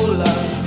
Love.